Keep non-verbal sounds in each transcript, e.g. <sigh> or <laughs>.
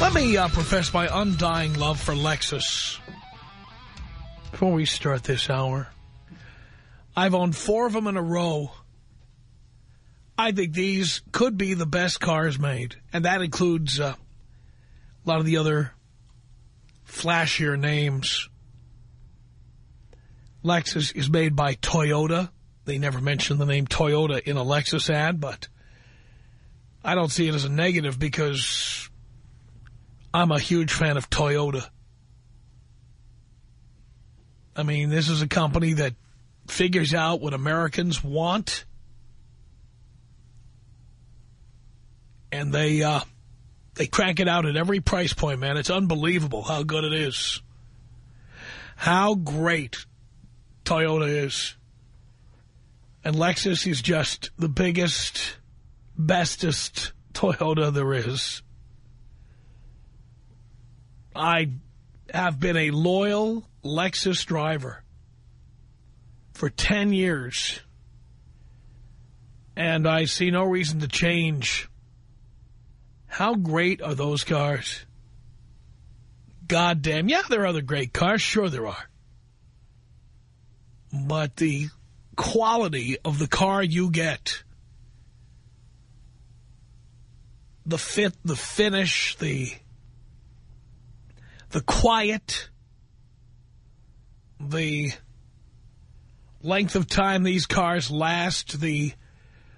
Let me uh, profess my undying love for Lexus. Before we start this hour, I've owned four of them in a row. I think these could be the best cars made. And that includes uh, a lot of the other flashier names. Lexus is made by Toyota. They never mention the name Toyota in a Lexus ad, but I don't see it as a negative because I'm a huge fan of Toyota. I mean, this is a company that figures out what Americans want. And they, uh, they crank it out at every price point, man. It's unbelievable how good it is. How great Toyota is. And Lexus is just the biggest, bestest Toyota there is. I have been a loyal Lexus driver for 10 years. And I see no reason to change. How great are those cars? God damn. Yeah, there are other great cars. Sure there are. But the quality of the car you get, the fit, the finish, the the quiet, the length of time these cars last, the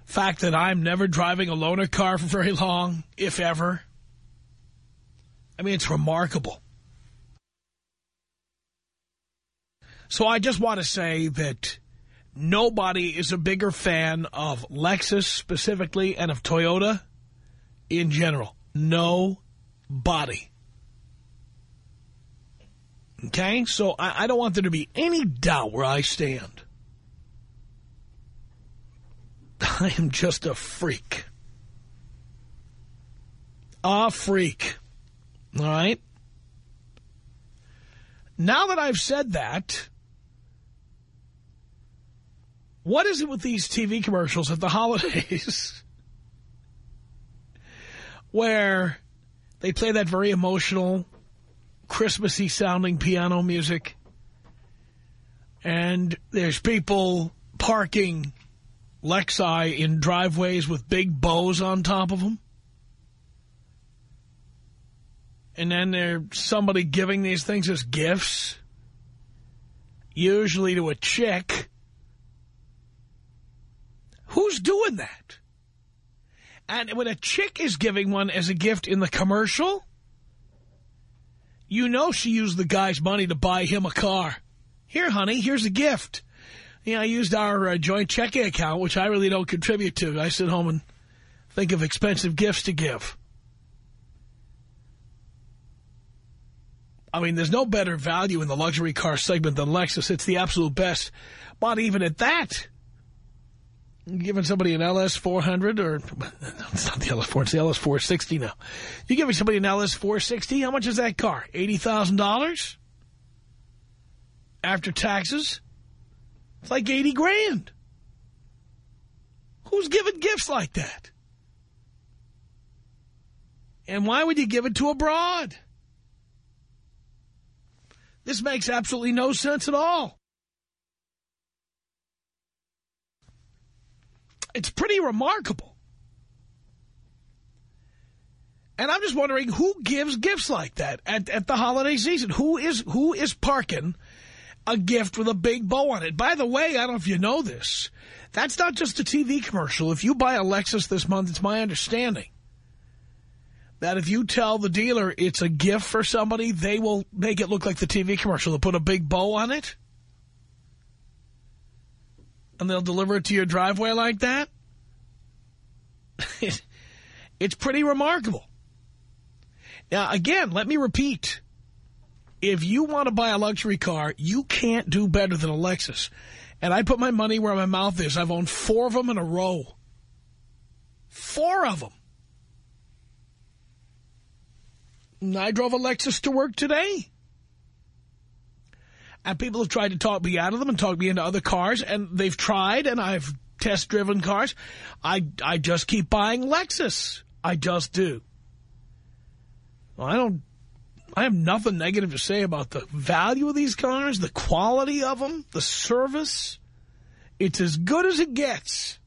fact that I'm never driving a loaner car for very long, if ever. I mean, it's remarkable. So I just want to say that nobody is a bigger fan of Lexus specifically and of Toyota in general. Nobody. Okay? So I, I don't want there to be any doubt where I stand. <laughs> I am just a freak. A freak. All right? Now that I've said that, what is it with these TV commercials at the <laughs> holidays where they play that very emotional, Christmassy sounding piano music and there's people parking Lexi in driveways with big bows on top of them? And then there's somebody giving these things as gifts, usually to a chick. Who's doing that? And when a chick is giving one as a gift in the commercial, you know she used the guy's money to buy him a car. Here, honey, here's a gift. Know, I used our uh, joint checking account, which I really don't contribute to. I sit home and think of expensive gifts to give. I mean, there's no better value in the luxury car segment than Lexus. It's the absolute best. But even at that, giving somebody an LS400 or <laughs> it's not the LS4, it's the LS460 now. You giving somebody an LS460, how much is that car? $80,000? After taxes? It's like 80 grand. Who's giving gifts like that? And why would you give it to a broad? This makes absolutely no sense at all. It's pretty remarkable. And I'm just wondering who gives gifts like that at, at the holiday season? Who is who is parking a gift with a big bow on it? By the way, I don't know if you know this. That's not just a TV commercial. If you buy a Lexus this month, it's my understanding that if you tell the dealer it's a gift for somebody, they will make it look like the TV commercial. They'll put a big bow on it. And they'll deliver it to your driveway like that. <laughs> it's pretty remarkable. Now, again, let me repeat. If you want to buy a luxury car, you can't do better than a Lexus. And I put my money where my mouth is. I've owned four of them in a row. Four of them. And I drove a Lexus to work today. And people have tried to talk me out of them and talk me into other cars, and they've tried, and I've test-driven cars. I, I just keep buying Lexus. I just do. Well, I don't, I have nothing negative to say about the value of these cars, the quality of them, the service. It's as good as it gets.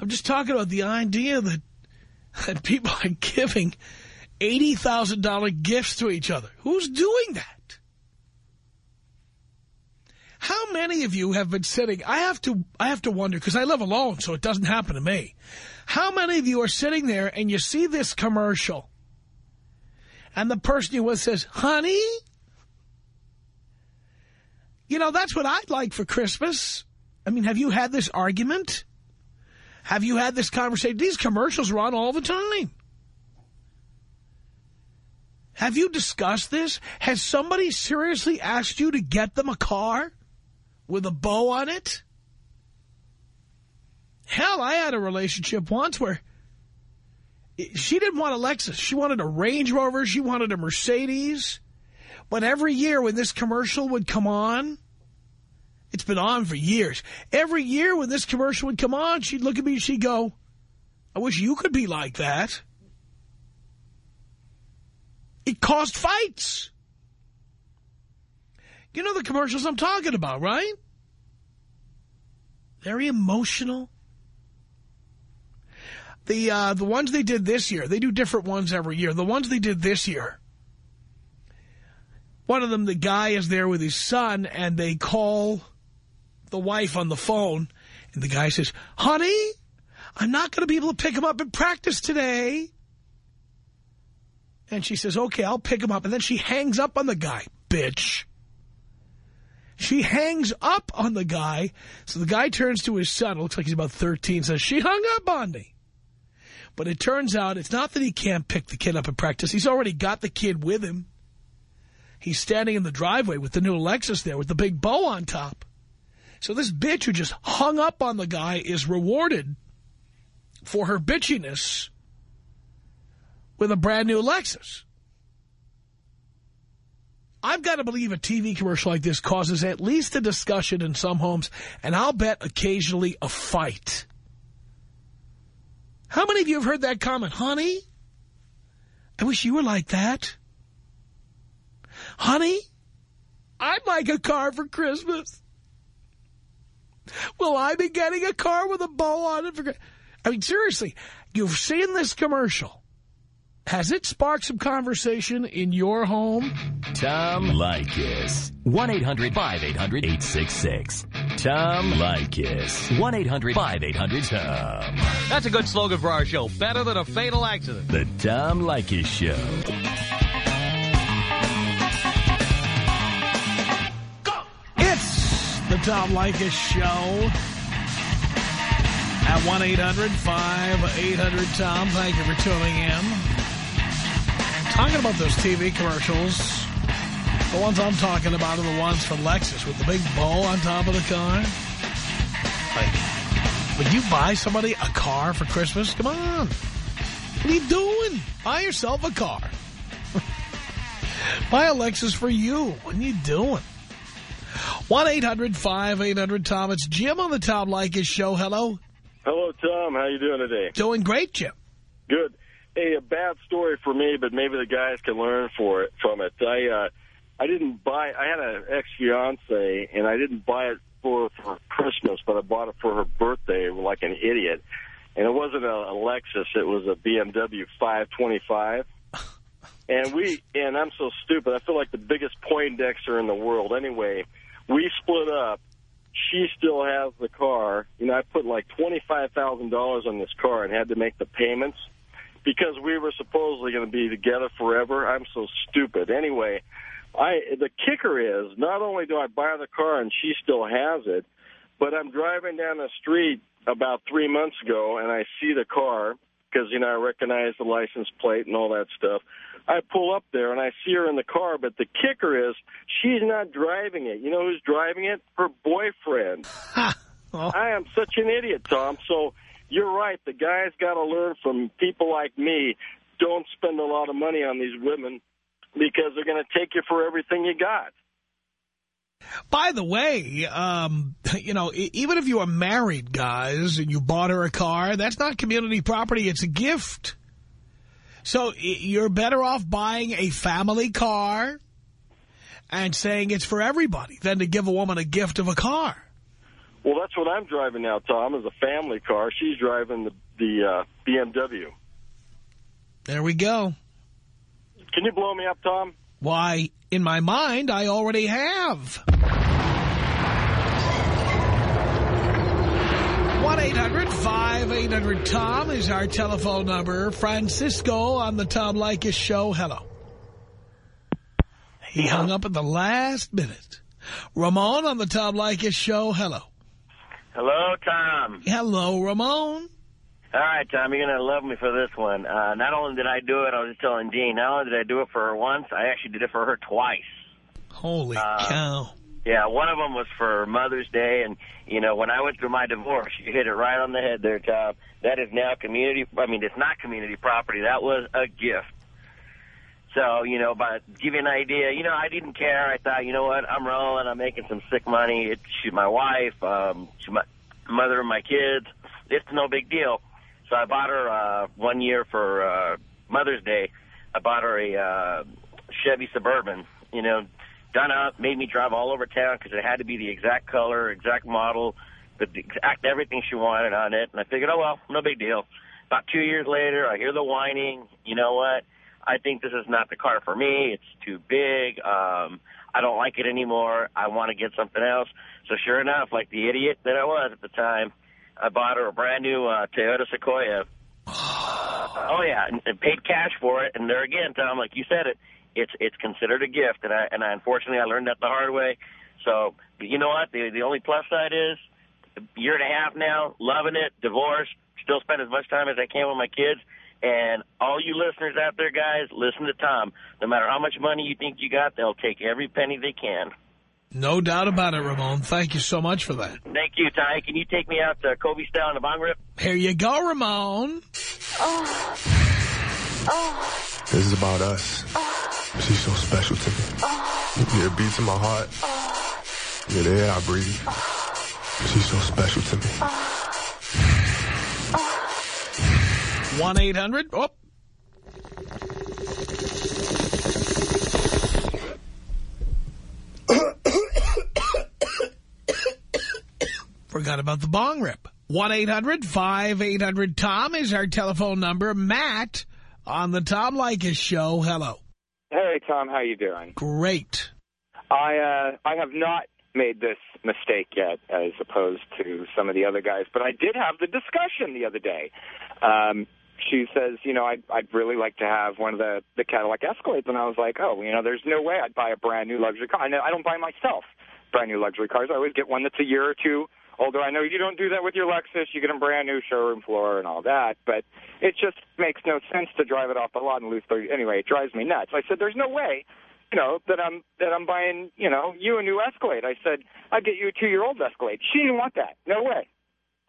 I'm just talking about the idea that, that people are giving $80,000 gifts to each other. Who's doing that? How many of you have been sitting, I have to, I have to wonder, because I live alone, so it doesn't happen to me. How many of you are sitting there and you see this commercial and the person you with says, honey, you know, that's what I'd like for Christmas. I mean, have you had this argument? Have you had this conversation? These commercials run all the time. Have you discussed this? Has somebody seriously asked you to get them a car? With a bow on it? Hell, I had a relationship once where she didn't want a Lexus. She wanted a Range Rover. She wanted a Mercedes. But every year when this commercial would come on, it's been on for years. Every year when this commercial would come on, she'd look at me and she'd go, I wish you could be like that. It caused fights. You know the commercials I'm talking about, right? Very emotional. The uh, the ones they did this year, they do different ones every year. The ones they did this year, one of them, the guy is there with his son, and they call the wife on the phone, and the guy says, honey, I'm not going to be able to pick him up in practice today. And she says, okay, I'll pick him up. And then she hangs up on the guy, bitch. She hangs up on the guy. So the guy turns to his son. Looks like he's about 13. Says, she hung up on me. But it turns out it's not that he can't pick the kid up at practice. He's already got the kid with him. He's standing in the driveway with the new Lexus there with the big bow on top. So this bitch who just hung up on the guy is rewarded for her bitchiness with a brand new Lexus. I've got to believe a TV commercial like this causes at least a discussion in some homes, and I'll bet occasionally a fight. How many of you have heard that comment? Honey, I wish you were like that. Honey, I'd like a car for Christmas. Will I be getting a car with a bow on it? For, I mean, seriously, you've seen this commercial. Has it sparked some conversation in your home? Tom Leykis. 1-800-5800-866. Tom Leykis. 1-800-5800-TOM. That's a good slogan for our show. Better than a fatal accident. The Tom Leykis Show. Go! It's the Tom Leykis Show. At 1-800-5800-TOM. Thank you for tuning in talking about those TV commercials. The ones I'm talking about are the ones from Lexus with the big bow on top of the car. Like, would you buy somebody a car for Christmas? Come on. What are you doing? Buy yourself a car. <laughs> buy a Lexus for you. What are you doing? 1-800-5800-TOM. It's Jim on the Tom Leykis show. Hello. Hello, Tom. How you doing today? Doing great, Jim. Good a, a bad story for me, but maybe the guys can learn for it from it. I uh, I didn't buy. I had an ex fiance, and I didn't buy it for for Christmas, but I bought it for her birthday, like an idiot. and it wasn't a, a Lexus. It was a BMW 525. <laughs> And we, and I'm so stupid. I feel like the biggest Poindexter in the world. Anyway, we split up. She still has the car. You know, I put like $25,000 on this car and had to make the payments because we were supposedly going to be together forever. I'm so stupid. Anyway, I the kicker is not only do I buy the car and she still has it, but I'm driving down the street about three months ago and I see the car because, you know, I recognize the license plate and all that stuff. I pull up there and I see her in the car, but the kicker is she's not driving it. You know who's driving it? Her boyfriend. <laughs> oh. I am such an idiot, Tom. So you're right. The guy's got to learn from people like me. Don't spend a lot of money on these women because they're going to take you for everything you got. By the way, um, you know, even if you are married, guys, and you bought her a car, that's not community property. It's a gift. So you're better off buying a family car and saying it's for everybody than to give a woman a gift of a car. Well, that's what I'm driving now, Tom, is a family car. She's driving the, the uh, BMW. There we go. Can you blow me up, Tom? Why, in my mind, I already have. 1-800-5800-TOM is our telephone number. Francisco on the Tom Leykis show. Hello. He hung up at the last minute. Ramon on the Tom Leykis show. Hello. Hello, Tom. Hello, Ramon. All right, Tom, you're going to love me for this one. Uh, not only did I do it, I was just telling Dean, not only did I do it for her once, I actually did it for her twice. Holy Uh, cow. Yeah, one of them was for Mother's Day, and, you know, when I went through my divorce, you hit it right on the head there, Tom. That is now community, I mean, it's not community property. That was a gift. So, you know, but give you an idea, you know, I didn't care. I thought, you know what, I'm rolling, I'm making some sick money. It's, my wife, um, she's my mother of my kids. It's no big deal. So I bought her uh, one year for uh, Mother's Day. I bought her a uh, Chevy Suburban, you know, done up, made me drive all over town because it had to be the exact color, exact model, the exact everything she wanted on it. And I figured, oh, well, no big deal. About two years later, I hear the whining. You know what? I think this is not the car for me. It's too big. Um, I don't like it anymore. I want to get something else. So sure enough, like the idiot that I was at the time, I bought her a brand new uh, Toyota Sequoia. <sighs> oh yeah, and, and paid cash for it. And there again, Tom, like you said it, it's it's considered a gift. And I and I, unfortunately I learned that the hard way. So but you know what? The the only plus side is a year and a half now, loving it, divorced, still spend as much time as I can with my kids. And all you listeners out there, guys, listen to Tom. No matter how much money you think you got, they'll take every penny they can. No doubt about it, Ramon. Thank you so much for that. Thank you, Ty. Can you take me out to Kobe style in the bong rip? Here you go, Ramon. Oh. Oh. This is about us. Oh. She's so special to me. Oh. Yeah, it beats in my heart. Oh. Yeah, the air I breathe. She's so special to me. 1-800. Oh. Forgot about the bong rip. 1-800-5800-TOM is our telephone number. Matt on the Tom Leykis show. Hello. Hey, Tom, how you doing? Great. I uh, I have not made this mistake yet, as opposed to some of the other guys, but I did have the discussion the other day. Um, she says, you know, I'd, I'd really like to have one of the, the Cadillac Escalades, and I was like, oh, you know, there's no way I'd buy a brand new luxury car. I, know, I don't buy myself brand new luxury cars. I always get one that's a year or two older. I know you don't do that with your Lexus. You get a brand new showroom floor and all that, but it just makes no sense to drive it off the lot and lose 30. Anyway, it drives me nuts. I said, there's no way you know, that I'm that I'm buying, you know, you a new Escalade. I said, I'd get you a two year old Escalade. She didn't want that. No way.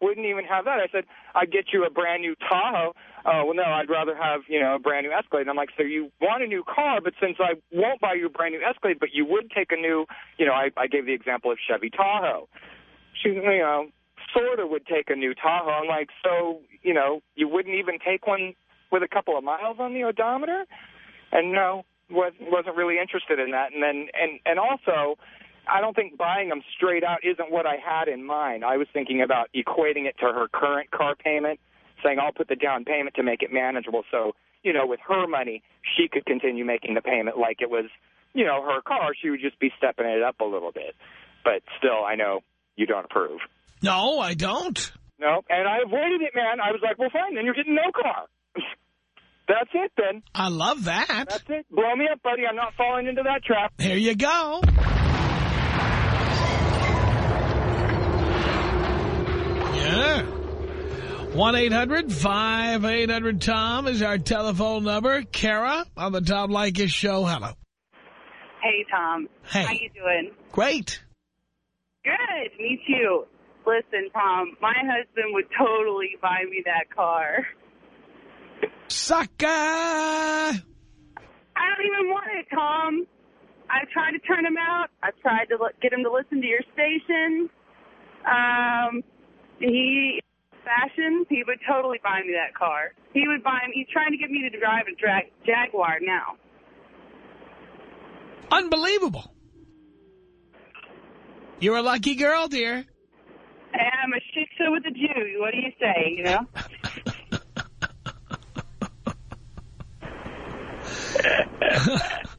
Wouldn't even have that. I said, I'd get you a brand new Tahoe. Oh, well, no, I'd rather have, you know, a brand new Escalade. And I'm like, so you want a new car, but since I won't buy you a brand new Escalade, but you would take a new, you know, I, I gave the example of Chevy Tahoe. She, you know, sort of would take a new Tahoe. I'm like, so, you know, you wouldn't even take one with a couple of miles on the odometer? And no, was, wasn't really interested in that. And then, and, and also, I don't think buying them straight out isn't what I had in mind. I was thinking about equating it to her current car payment, saying I'll put the down payment to make it manageable. So you know, with her money, she could continue making the payment like it was, you know, her car. She would just be stepping it up a little bit. But still, I know you don't approve. No, I don't. No, and I avoided it, man. I was like, well, fine, then you're getting no car. <laughs> That's it, then. I love that. That's it. Blow me up, buddy. I'm not falling into that trap. Here you go. Yeah. 1-800-5800-TOM is our telephone number. Kara on the Tom Leykis show. Hello. Hey, Tom. Hey. How you doing? Great. Good. Me too. Listen, Tom, my husband would totally buy me that car. Sucker! I don't even want it, Tom. I tried to turn him out. I tried to get him to listen to your station. Um, he fashion, he would totally buy me that car. He would buy me. He's trying to get me to drive a drag, Jaguar now. Unbelievable. You're a lucky girl, dear. I'm a shiksa with a Jew. What do you say, you know?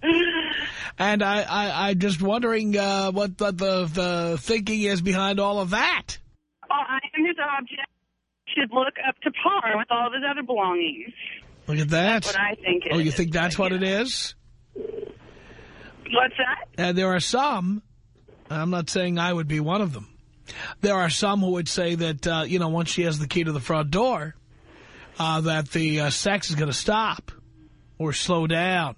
<laughs> and I, I, I'm just wondering uh, what the, the, the thinking is behind all of that. Oh, I am his object. Should look up to par with all of his other belongings. Look at that. That's what I think it oh, you is. think that's what it is? What's that? And there are some, I'm not saying I would be one of them, there are some who would say that, uh, you know, once she has the key to the front door, uh, that the uh, sex is going to stop or slow down.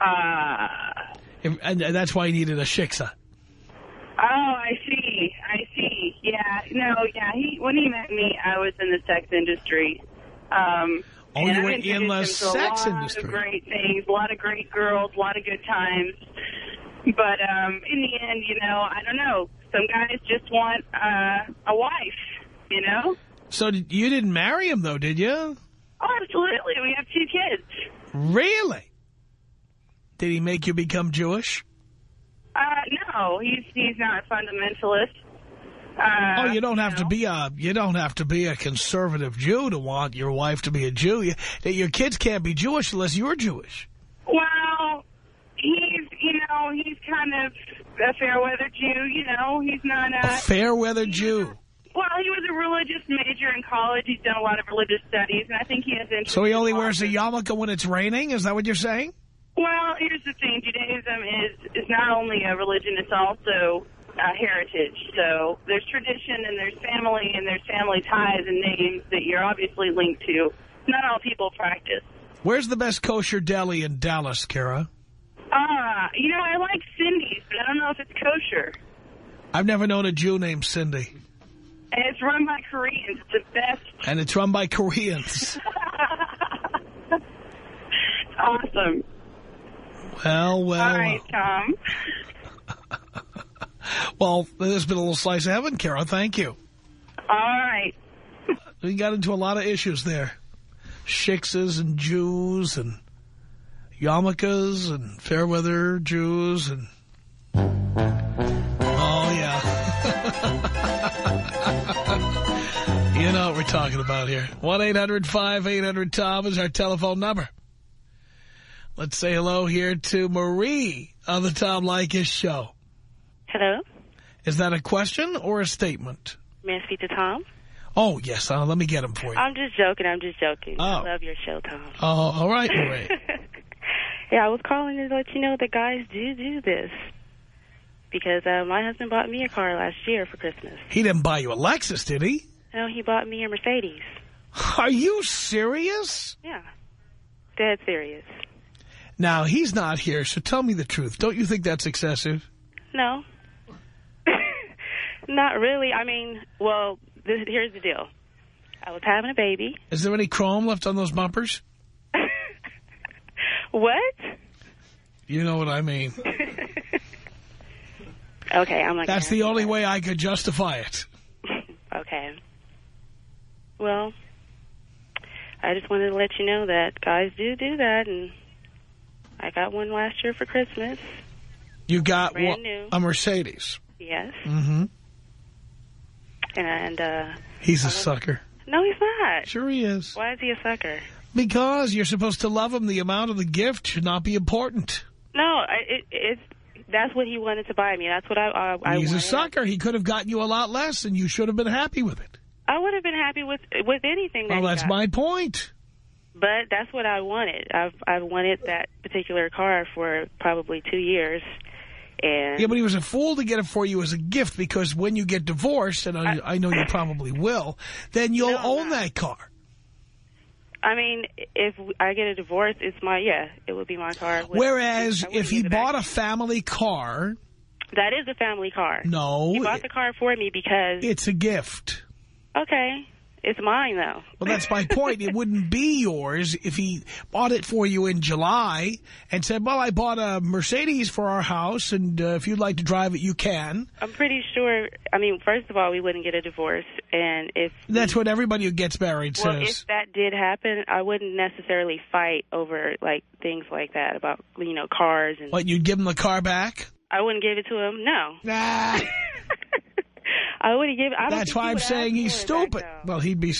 Uh, and, and that's why he needed a shiksa. oh, I see. I Yeah. No, yeah. He When he met me, I was in the sex industry. Um, Oh, you were in the sex a lot industry. Of great things, a lot of great girls, a lot of good times. But um, in the end, you know, I don't know. Some guys just want uh, a wife, you know? So did, you didn't marry him, though, did you? Oh, absolutely. We have two kids. Really? Did he make you become Jewish? Uh, no, he's he's not a fundamentalist. Uh, oh, you don't have know. to be a you don't have to be a conservative Jew to want your wife to be a Jew. You, your kids can't be Jewish unless you're Jewish. Well, he's you know he's kind of a fair weather Jew. You know, he's not A a. fair weather Jew. Well, he was a religious major in college. He's done a lot of religious studies, and I think he has interest. So he only wears a yarmulke when it's raining? Is that what you're saying? Well, here's the thing: Judaism is is not only a religion; it's also a heritage. So there's tradition, and there's family, and there's family ties and names that you're obviously linked to. Not all people practice. Where's the best kosher deli in Dallas, Kara? Ah, you know, I like Cindy's, but I don't know if it's kosher. I've never known a Jew named Cindy. And it's run by Koreans. It's the best. And it's run by Koreans. <laughs> <laughs> awesome. well, well, All right, Tom. <laughs> well, there's been a little slice of heaven, Kara. Thank you. All right. We got into a lot of issues there. Shiksas and Jews and yarmulkes and fairweather Jews and... Oh, yeah. <laughs> you know what we're talking about here. 1-800-5800-TOM is our telephone number. Let's say hello here to Marie on the Tom Leykis show. Hello. Is that a question or a statement? May I speak to Tom? Oh, yes. Uh, let me get him for you. I'm just joking. I'm just joking. Oh. I love your show, Tom. Oh, all right, <laughs> yeah, I was calling to let you know that guys do do this. Because uh, my husband bought me a car last year for Christmas. He didn't buy you a Lexus, did he? No, he bought me a Mercedes. Are you serious? Yeah. Dead serious. Now, he's not here, so tell me the truth. Don't you think that's excessive? No. Not really. I mean, well, this, here's the deal. I was having a baby. Is there any chrome left on those bumpers? <laughs> What? You know what I mean. <laughs> Okay, I'm like... That's the only way I could justify it. <laughs> Okay. Well, I just wanted to let you know that guys do do that, and I got one last year for Christmas. You got Brand one- new. a Mercedes. Yes. Mm-hmm. And, uh... He's a sucker. No, he's not. Sure he is. Why is he a sucker? Because you're supposed to love him. The amount of the gift should not be important. No, I, it, it's... That's what he wanted to buy me. That's what I, I, I He's a sucker. He could have gotten you a lot less, and you should have been happy with it. I would have been happy with with anything that Well, that's my point. But that's what I wanted. I've I've wanted that particular car for probably two years, and Yeah, but he was a fool to get it for you as a gift because when you get divorced, and I, I know you probably will, then you'll own that car. I mean, if I get a divorce, it's my yeah, it would be my car. Whereas if he it back. bought a family car, that is a family car. No, he bought the car for me because it's a gift. okay, it's mine though. Well, that's my point. It wouldn't be yours if he bought it for you in July and said, well, I bought a Mercedes for our house, and uh, if you'd like to drive it, you can. I'm pretty sure. I mean, first of all, we wouldn't get a divorce, and if That's what everybody who gets married well, says. if that did happen, I wouldn't necessarily fight over like things like that about you know cars and. What, you'd give him the car back? I wouldn't give it to him. No. Nah. <laughs> I wouldn't give. I don't That's why I'm saying he's stupid. Well, he'd be,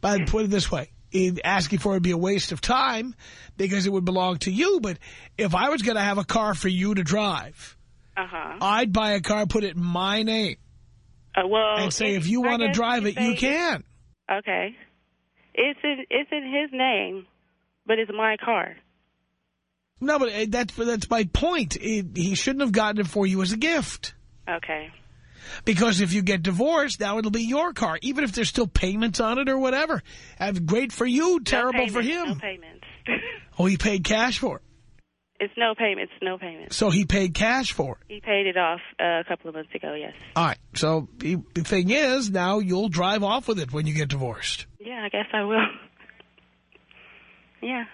but <laughs> put it this way. He'd asking for it would be a waste of time because it would belong to you. But if I was going to have a car for you to drive, Uh huh. I'd buy a car, put it in my name, Uh, well, and say, if- if you want to drive it, you can. Okay. It's in it's in his name, but it's my car. No, but uh, that's, that's my point. It, he shouldn't have gotten it for you as a gift. Okay. Because if you get divorced, now it'll be your car, even if there's still payments on it or whatever. Uh, great for you, terrible no for him. No payments. <laughs> Oh, he paid cash for it. it's no payments. No payments. So he paid cash for it. He paid it off uh, a couple of months ago. Yes. All right. So the, the thing is, now you'll drive off with it when you get divorced. Yeah, I guess I will. <laughs> yeah.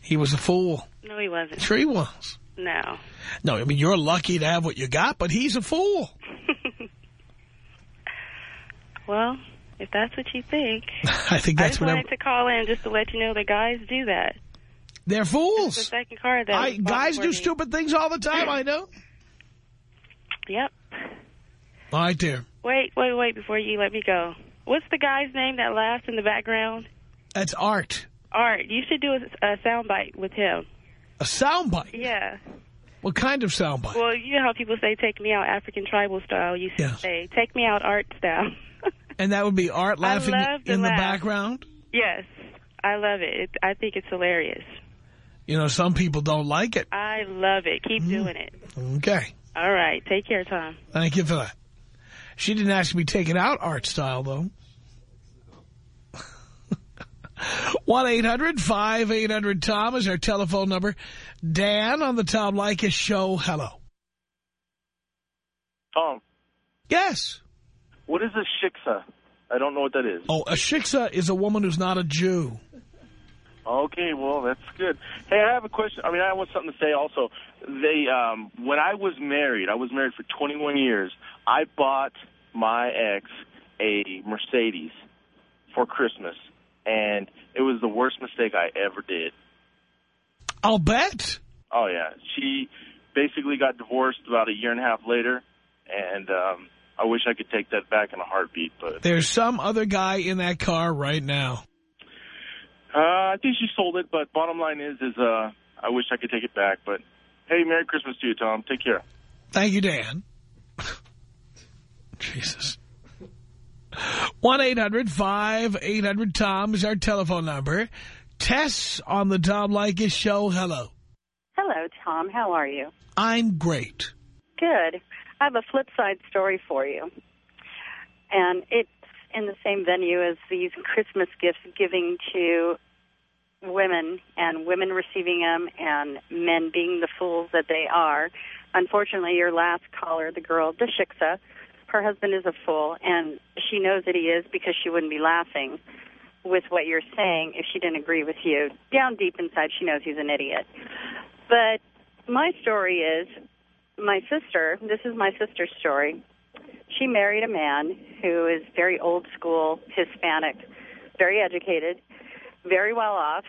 He was a fool. No, he wasn't. Sure he was. No. No, I mean, you're lucky to have what you got, but he's a fool. <laughs> Well, if that's what you think. <laughs> I think I that's just what wanted to call in just to let you know that guys do that. they're fools. The second car that I, guys do me. stupid things all the time, I know. Yep. All right, dear. Wait, wait, wait before you let me go. What's the guy's name that laughs in the background? That's art. Art. You should do a, a sound bite with him. A soundbite. Yeah. What kind of soundbite? Well, you know how people say, take me out African tribal style. You Yes. say, take me out art style. <laughs> And that would be art laughing love to in the background? yes. I love it. it. I think it's hilarious. You know, some people don't like it. I love it. Mm. Keep doing it. Okay. All right. Take care, Tom. Thank you for that. She didn't ask me taking out art style, though. <laughs> 1-800-5800-TOM is our telephone number. Dan on the Tom Leykis show. Hello. Tom, Yes. What is a shiksa? I don't know what that is. Oh, a shiksa is a woman who's not a Jew. Okay, well, that's good. Hey, I have a question. I mean, I want something to say also. They, um, when I was married, I was married for 21 years. I bought my ex a Mercedes for Christmas, and it was the worst mistake I ever did. I'll bet. Oh yeah, she basically got divorced about a year and a half later, and um, I wish I could take that back in a heartbeat, but There's some other guy in that car right now. uh, I think she sold it. But bottom line is, is uh, I wish I could take it back. But hey, Merry Christmas to you, Tom. Take care. Thank you, Dan. <laughs> Jesus. 1-800-5800-TOM is our telephone number. Tess on the Tom Leykis show. Hello. Hello, Tom. How are you? I'm great. Good. I have a flip side story for you. And it's in the same venue as these Christmas gifts giving to women and women receiving them and men being the fools that they are. Unfortunately, your last caller, the girl, Deshiksa, her husband is a fool, and she knows that he is because she wouldn't be laughing with what you're saying if she didn't agree with you. Down deep inside, she knows he's an idiot. But my story is my sister, this is my sister's story. She married a man who is very old school, Hispanic, very educated, very well off,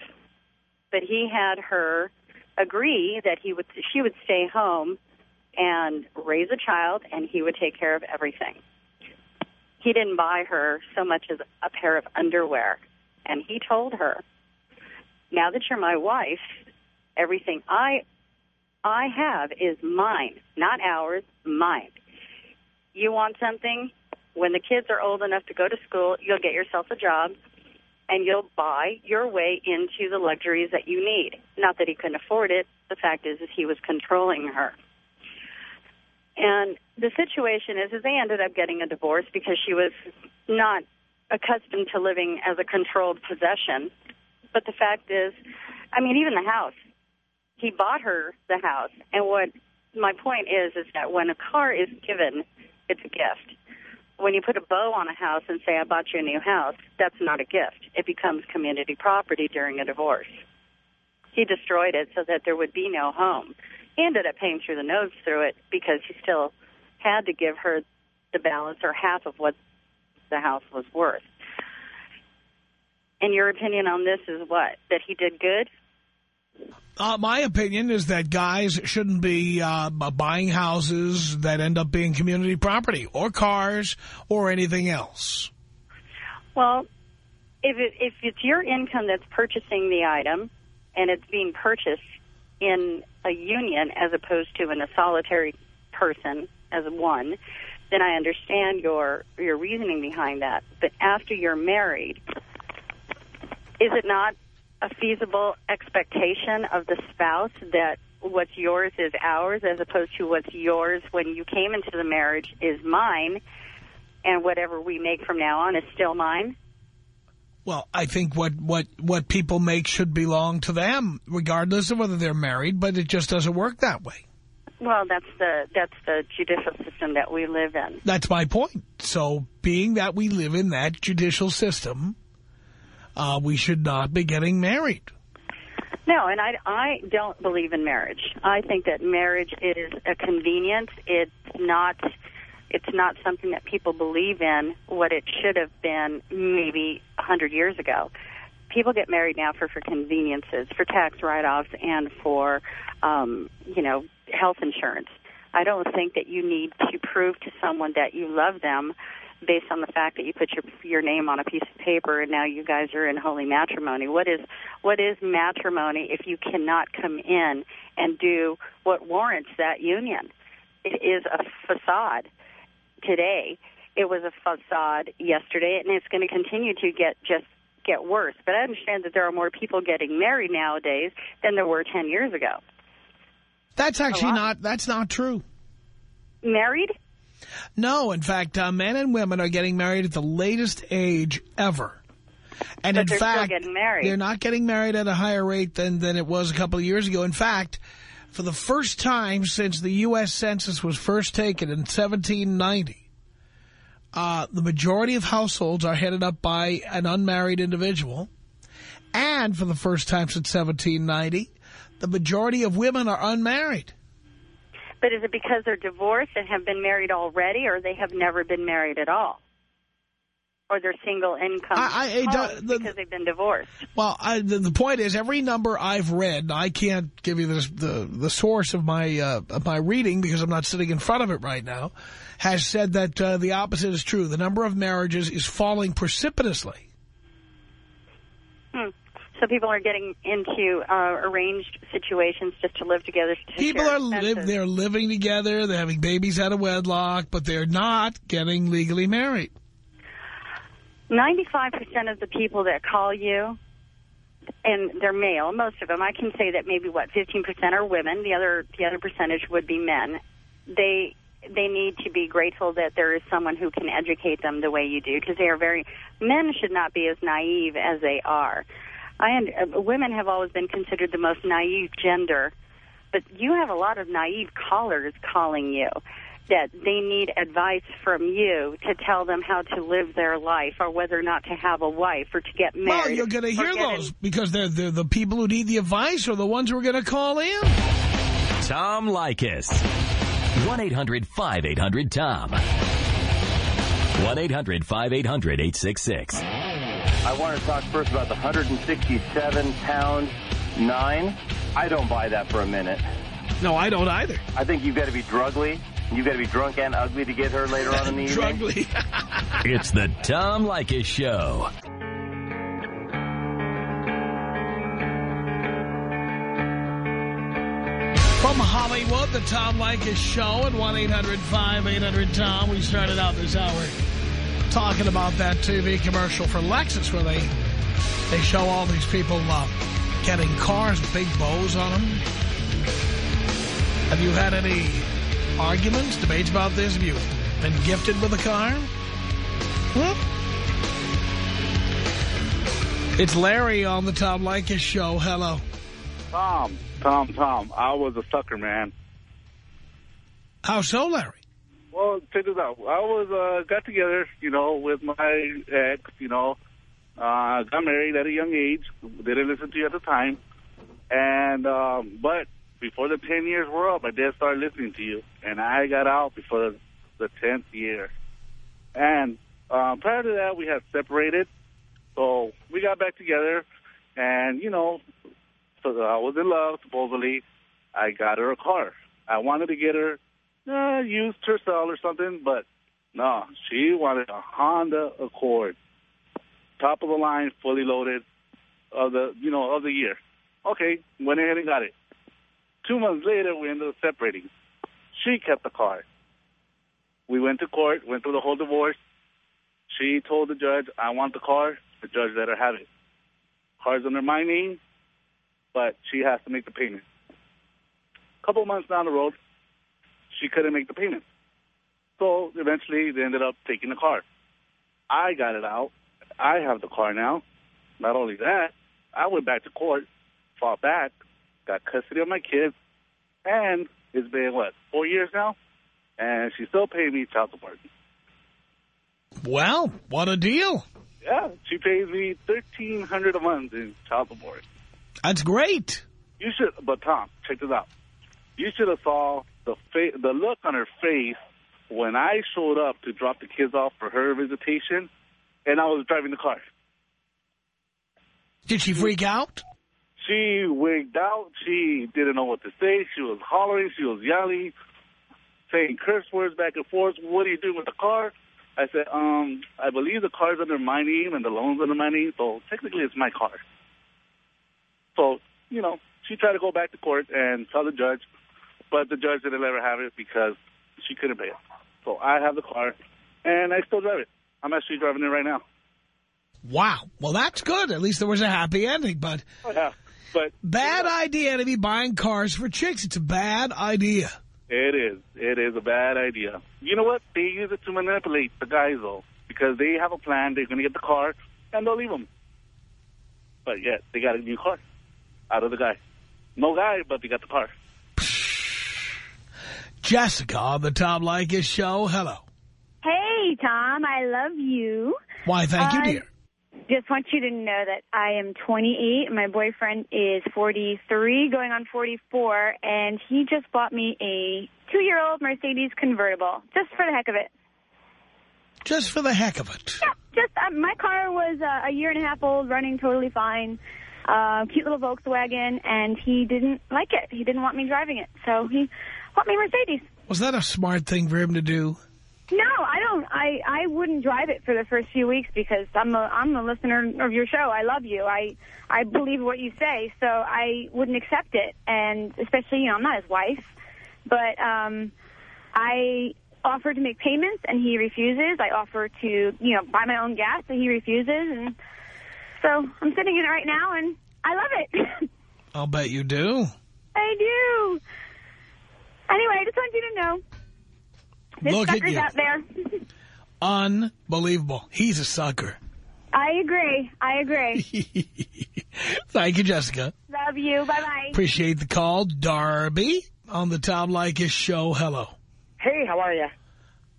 but he had her agree that he would she would stay home and raise a child and he would take care of everything. he didn't buy her so much as a pair of underwear. And he told her, now that you're my wife, everything I I have is mine, not ours, mine. You want something? When the kids are old enough to go to school, you'll get yourself a job and you'll buy your way into the luxuries that you need. Not that he couldn't afford it. The fact is, is he was controlling her. And the situation is, is they ended up getting a divorce because she was not accustomed to living as a controlled possession. But the fact is, I mean, even the house, he bought her the house. And what my point is, is that when a car is given, it's a gift. When you put a bow on a house and say, I bought you a new house, that's not a gift. It becomes community property during a divorce. He destroyed it so that there would be no home. He ended up paying through the nose through it because he still had to give her the balance or half of what the house was worth. And your opinion on this is what? That he did good? Uh, my opinion is that guys shouldn't be uh, buying houses that end up being community property or cars or anything else. Well, if, it, if it's your income that's purchasing the item and it's being purchased in a union as opposed to in a solitary person as one, then I understand your your reasoning behind that. But after you're married, is it not a feasible expectation of the spouse that what's yours is ours as opposed to what's yours when you came into the marriage is mine and whatever we make from now on is still mine? Well, I think what, what, what people make should belong to them, regardless of whether they're married, but it just doesn't work that way. Well, that's the that's the judicial system that we live in. That's my point. So being that we live in that judicial system, uh, we should not be getting married. No, and I, I don't believe in marriage. I think that marriage is a convenience. It's not it's not something that people believe in what it should have been maybe a 100 years ago. People get married now for, for conveniences, for tax write-offs, and for, um, you know, health insurance. I don't think that you need to prove to someone that you love them based on the fact that you put your your name on a piece of paper and now you guys are in holy matrimony. What is what is matrimony if you cannot come in and do what warrants that union? It is a facade today. It was a facade yesterday, and it's going to continue to get just get worse. But I understand that there are more people getting married nowadays than there were 10 years ago. That's actually not, that's not true. Married? No, in fact, uh, men and women are getting married at the latest age ever. And but in they're fact, still getting married. they're not getting married at a higher rate than, than it was a couple of years ago. In fact, for the first time since the U.S. Census was first taken in 1790, uh, the majority of households are headed up by an unmarried individual. And for the first time since 1790, the majority of women are unmarried. But is it because they're divorced and have been married already, or they have never been married at all? Or they're single income I, I, homes because they've been divorced? Well, I, the, the point is, every number I've read, I can't give you the the, the source of my uh, of my reading because I'm not sitting in front of it right now, has said that uh, the opposite is true. The number of marriages is falling precipitously. Hmm. So people are getting into uh, arranged situations just to live together. To People are they're living together, they're having babies out of wedlock, but they're not getting legally married. 95% of the people that call you, and they're male, most of them, I can say that maybe, what, 15% are women. The other, the other percentage would be men. They they need to be grateful that there is someone who can educate them the way you do because they are very men should not be as naive as they are i uh, women have always been considered the most naive gender but you have a lot of naive callers calling you that they need advice from you to tell them how to live their life or whether or not to have a wife or to get married. Well, you're going to hear get those because they're, they're the people who need the advice are the ones who are going to call in. Tom Leykis. 1-800-5800-TOM. 1-800-5800-866. I want to talk first about the 167-pound nine. I don't buy that for a minute. No, I don't either. I think you've got to be drugly You've got to be drunk and ugly to get her later on in the <laughs> evening. Drugly. <laughs> It's the Tom Leykis Show. From Hollywood, the Tom Leykis Show at 1-800-5800-TOM. We started out this hour talking about that TV commercial for Lexus where they they show all these people uh, getting cars with big bows on them. Have you had any arguments, debates about this? Have you been gifted with a car? Hmm? It's Larry on the Tom Leykis Show. Hello. Tom, Tom, Tom, I was a sucker, man. How so, Larry? Well, check this out. I was uh, got together, you know, with my ex, you know, uh, got married at a young age. Didn't listen to you at the time, and um, but before the ten years were up, I did start listening to you, and I got out before the tenth year. And uh, prior to that, we had separated, so we got back together, and you know, so I was in love. Supposedly, I got her a car. I wanted to get her uh, used Tercel or something, but no, she wanted a Honda Accord, top of the line, fully loaded, of the you know of the year. Okay, went ahead and got it. Two months later, we ended up separating. She kept the car. We went to court, went through the whole divorce. She told the judge, "I want the car." The judge let her have it. Car's under my name, but she has to make the payment. A couple months down the road, she couldn't make the payment. So eventually they ended up taking the car. I got it out. I have the car now. Not only that, I went back to court, fought back, got custody of my kids, and it's been, what, four years now? And she's still paying me child support. Well, what a deal. Yeah, she pays me 1,300 a month in child support. That's great. You should, but Tom, check this out. You should have saw the fa- the look on her face when I showed up to drop the kids off for her visitation, and I was driving the car. Did she freak out? She wigged out. She didn't know what to say. She was hollering. She was yelling, saying curse words back and forth. What are you doing with the car? I said, um, I believe the car's under my name and the loan's under my name, so technically it's my car. So, you know, she tried to go back to court and tell the judge, but the judge didn't let her have it because she couldn't pay it. So I have the car, and I still drive it. I'm actually driving it right now. Wow. Well, that's good. At least there was a happy ending, but... Oh, yeah. But bad idea to be buying cars for chicks. It's a bad idea. It is. It is a bad idea. You know what? They use it to manipulate the guys, though, because they have a plan. They're going to get the car, and they'll leave them. But yet, they got a new car out of the guy. No guy, but they got the car. Jessica on the Tom Leykis show. Hello. Hey, Tom. I love you. Why, thank you, Uh, dear. Just want you to know that I am 28. My boyfriend is 43, going on 44, and he just bought me a two-year-old Mercedes convertible, just for the heck of it. Just for the heck of it. Yeah, just uh, my car was uh, a year and a half old, running totally fine. Uh, cute little Volkswagen, and he didn't like it. He didn't want me driving it, so he bought me Mercedes. Was that a smart thing for him to do? No, I don't. I I wouldn't drive it for the first few weeks because I'm a I'm a listener of your show. I love you. I I believe what you say, so I wouldn't accept it. And especially, you know, I'm not his wife, but um, I offered to make payments and he refuses. I offer to you know buy my own gas, and he refuses. And so I'm sitting in it right now, and I love it. <laughs> I'll bet you do. I do. Anyway, I just want you to know. This Look at sucker's you. out there. <laughs> Unbelievable. He's a sucker. I agree. I agree. <laughs> Thank you, Jessica. Love you. Bye-bye. Appreciate the call. Darby on the Tom Leykis show. Hello. Hey, how are you?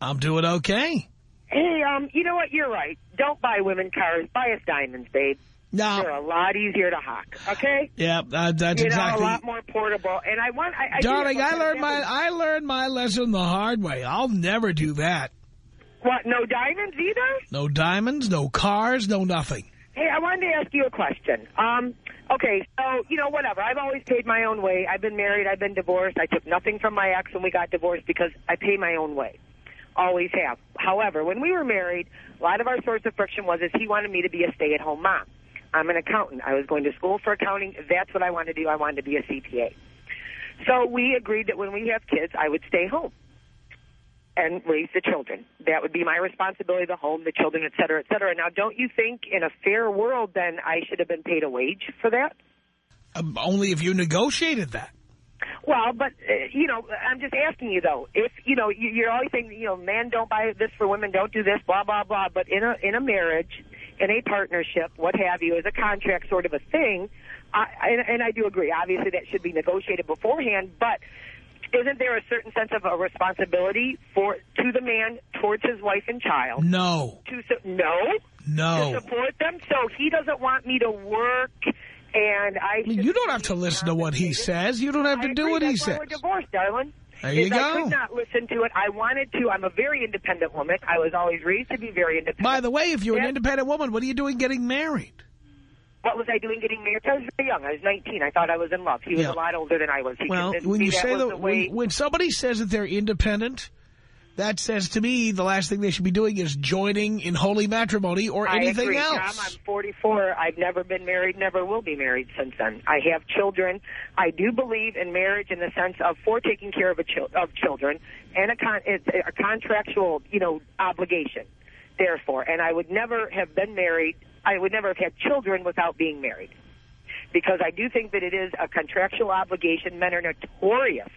I'm doing okay. Hey, um, you know what? You're right. Don't buy women cars. Buy us diamonds, babe. No. They're a lot easier to hawk, okay? Yeah, that, that's you exactly... know, a lot more portable. And I want... I, I Darling, I learned my I learned my lesson the hard way. I'll never do that. What, no diamonds either? No diamonds, no cars, no nothing. Hey, I wanted to ask you a question. Um, Okay, so, you know, whatever. I've always paid my own way. I've been married. I've been divorced. I took nothing from my ex when we got divorced because I pay my own way. Always have. However, when we were married, a lot of our source of friction was is he wanted me to be a stay-at-home mom. I'm an accountant. I was going to school for accounting. That's what I wanted to do. I wanted to be a CPA. So we agreed that when we have kids, I would stay home and raise the children. That would be my responsibility, the home, the children, et cetera, et cetera. Now, don't you think in a fair world, then, I should have been paid a wage for that? Um, only if you negotiated that. Well, but, uh, you know, I'm just asking you, though. If, you know, you, you're always saying, you know, men don't buy this for women, don't do this, blah, blah, blah. But in a, in a marriage, in a partnership, what have you, as a contract sort of a thing, I, and, and I do agree. Obviously, that should be negotiated beforehand, but isn't there a certain sense of a responsibility for to the man towards his wife and child? No. To no. No. To support them, so he doesn't want me to work, and I. I mean, you don't have to listen to what he says. You don't have to do what he That's why says. we're divorced, darling. There you Is I could not listen to it. I wanted to. I'm a very independent woman. I was always raised to be very independent. By the way, if you're an independent woman, what are you doing getting married? What was I doing getting married? I was very young. I was 19. I thought I was in love. He was Yeah. a lot older than I was. He Well, when you say the way. when, when somebody says that they're independent, that says to me the last thing they should be doing is joining in holy matrimony or I anything agree, else. Tom. I'm 44. I've never been married, never will be married since then. I have children. I do believe in marriage in the sense of for taking care of a chil of children and a con it's a contractual, you know, obligation. Therefore, and I would never have been married. I would never have had children without being married. Because I do think that it is a contractual obligation. Men are notorious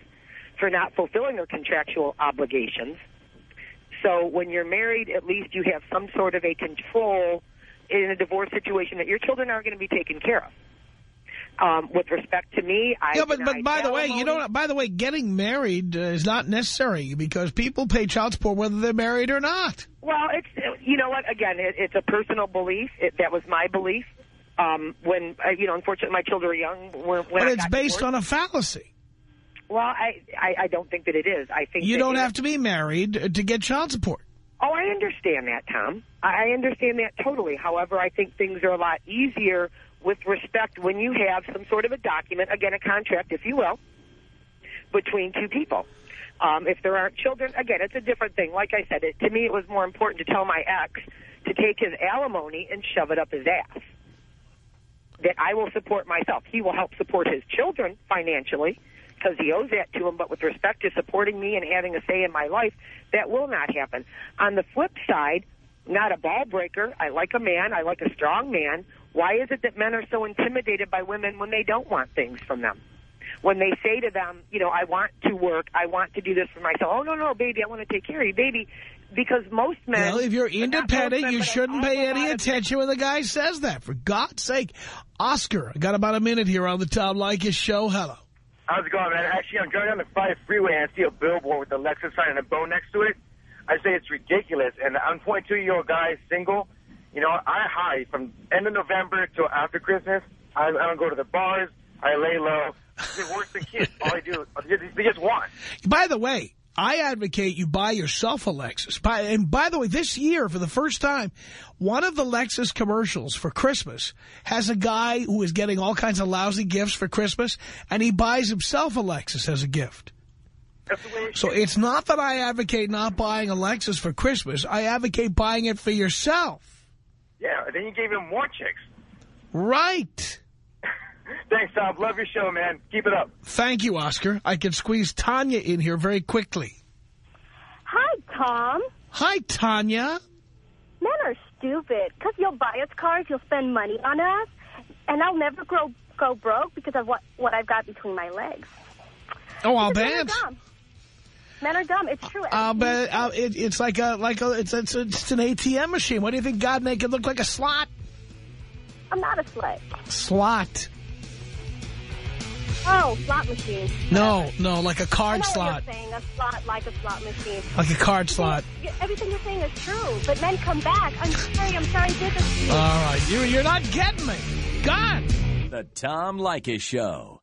for not fulfilling their contractual obligations. So when you're married, at least you have some sort of a control in a divorce situation that your children are going to be taken care of. Um, with respect to me, I yeah, but but by the way, you don't. By the way, getting married uh, is not necessary because people pay child support whether they're married or not. Well, it's you know what? Again, it, it's a personal belief. It, that was my belief. Um, when uh, you know, unfortunately, my children were young. When, when But I based divorced. on a fallacy. Well, I, I I don't think that it is. I think You don't have to be married to get child support. Oh, I understand that, Tom. I I understand that totally. However, I think things are a lot easier with respect when you have some sort of a document, again, a contract, if you will, between two people. Um, if there aren't children, again, it's a different thing. Like I said, it, to me, it was more important to tell my ex to take his alimony and shove it up his ass. That I will support myself. He will help support his children financially because he owes that to him. But with respect to supporting me and having a say in my life, that will not happen. On the flip side, not a ball breaker. I like a man. I like a strong man. Why is it that men are so intimidated by women when they don't want things from them? When they say to them, you know, I want to work, I want to do this for myself. Oh, no, no, baby, I want to take care of you, baby. Because most men... Well, if you're but not most independent, men, you shouldn't pay any attention when the guy says that. For God's sake. Oscar, I got about a minute here on the Tom Leykis show. Hello. How's it going, man? Actually, I'm driving down the 5 freeway and I see a billboard with a Lexus sign and a bow next to it. I say it's ridiculous. And I'm a 22-year-old guy, single. You know, I hide from end of November till after Christmas. I, I don't go to the bars. I lay low. It's worse than kids. All I do, they just want. By the way, I advocate you buy yourself a Lexus. By, and by the way, this year, for the first time, one of the Lexus commercials for Christmas has a guy who is getting all kinds of lousy gifts for Christmas, and he buys himself a Lexus as a gift. So it's not that I advocate not buying a Lexus for Christmas. I advocate buying it for yourself. Yeah, then you gave him more chicks. Right. Thanks, Tom. Love your show, man. Keep it up. Thank you, Oscar. I can squeeze Tanya in here very quickly. Hi, Tom. Hi, Tanya. Men are stupid. Because you'll buy us cars, you'll spend money on us, and I'll never grow go broke because of what, what I've got between my legs. Oh, I'll Because men are bet. dumb. Men are dumb. It's true. I'll bet uh, it, it's like a like a it's, it's it's an ATM machine. What do you think God make it look like a slot? I'm not a slut. Slot. Oh, slot machine. No, no, like a card know slot, what you're saying. A slot like a slot machine. like a card slot. You- Everything you're saying is true, but men come back. I'm sorry. I'm sorry this to you. All right, you you're not getting me. God. The Tom Leykis Show.